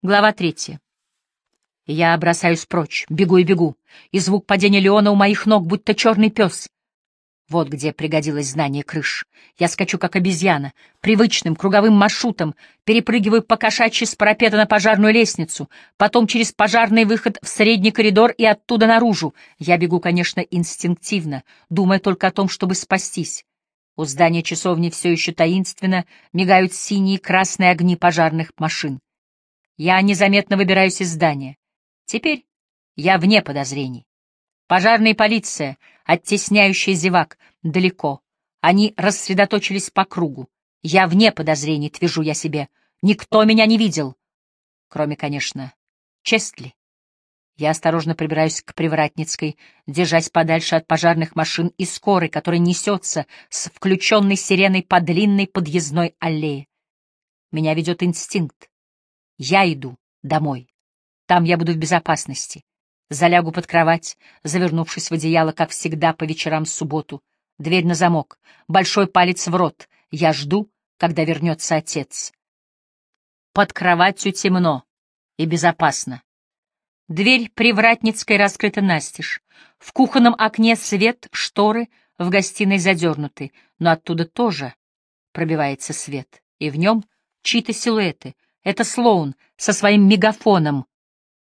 Глава третья. Я бросаюсь прочь, бегу и бегу, и звук падения Леона у моих ног, будто черный пес. Вот где пригодилось знание крыш. Я скачу, как обезьяна, привычным круговым маршрутом, перепрыгиваю по кошачьи с парапета на пожарную лестницу, потом через пожарный выход в средний коридор и оттуда наружу. Я бегу, конечно, инстинктивно, думая только о том, чтобы спастись. У здания часовни все еще таинственно мигают синие и красные огни пожарных машин. Я незаметно выбираюсь из здания. Теперь я вне подозрений. Пожарная полиция, оттесняющая зевак, далеко. Они рассредоточились по кругу. Я вне подозрений, твержу я себе. Никто меня не видел. Кроме, конечно, Честли. Я осторожно прибираюсь к Привратницкой, держась подальше от пожарных машин и скорой, которая несется с включенной сиреной по длинной подъездной аллее. Меня ведет инстинкт. Я иду домой. Там я буду в безопасности. Залягу под кровать, завернувшись в одеяло, как всегда, по вечерам в субботу. Дверь на замок, большой палец в рот. Я жду, когда вернется отец. Под кроватью темно и безопасно. Дверь привратницкой раскрыта настежь. В кухонном окне свет, шторы, в гостиной задернуты, но оттуда тоже пробивается свет, и в нем чьи-то силуэты. Это Слоун со своим мегафоном,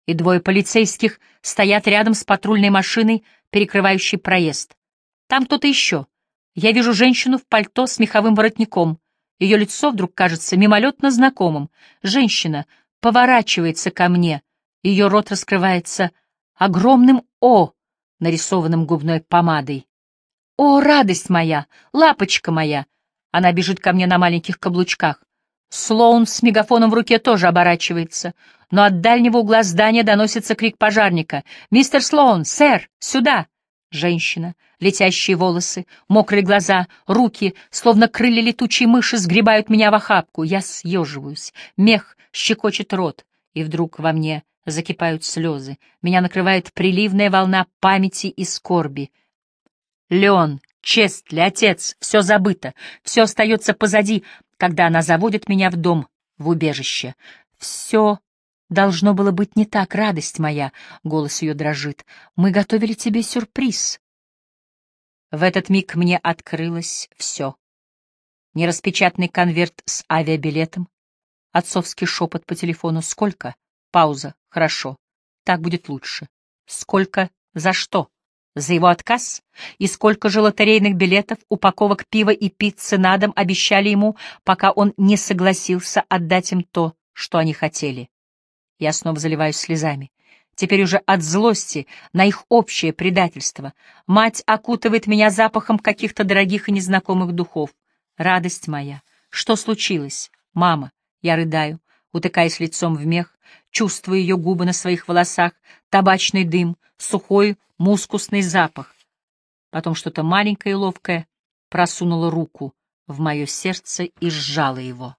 и двое полицейских стоят рядом с патрульной машиной, перекрывающей проезд. Там кто-то еще. Я вижу женщину в пальто с меховым воротником. Ее лицо вдруг кажется мимолетно знакомым. Женщина поворачивается ко мне. Ее рот раскрывается огромным «О», нарисованным губной помадой. «О, радость моя! Лапочка моя!» Она бежит ко мне на маленьких каблучках. Слоун с мегафоном в руке тоже оборачивается, но от дальнего угла здания доносится крик пожарника. «Мистер Слоун! Сэр! Сюда!» Женщина, летящие волосы, мокрые глаза, руки, словно крылья летучей мыши, сгребают меня в охапку. Я съеживаюсь, мех щекочет рот, и вдруг во мне закипают слезы. Меня накрывает приливная волна памяти и скорби. Леон, Честли, отец, все забыто, все остается позади, когда она заводит меня в дом, в убежище. Все должно было быть не так, радость моя, голос ее дрожит. Мы готовили тебе сюрприз. В этот миг мне открылось все. Нераспечатанный конверт с авиабилетом, отцовский шепот по телефону «Сколько?» Пауза. «Хорошо. Так будет лучше. Сколько? За что?» За его отказ? И сколько же лотерейных билетов, упаковок пива и пиццы на дом обещали ему, пока он не согласился отдать им то, что они хотели? Я снова заливаюсь слезами. Теперь уже от злости на их общее предательство. Мать окутывает меня запахом каких-то дорогих и незнакомых духов. Радость моя. Что случилось? Мама. Я рыдаю, утыкаясь лицом в мех, чувствуя ее губы на своих волосах, табачный дым, сухой, мускусный запах. Потом что-то маленькое и ловкое просунуло руку в мое сердце и сжало его.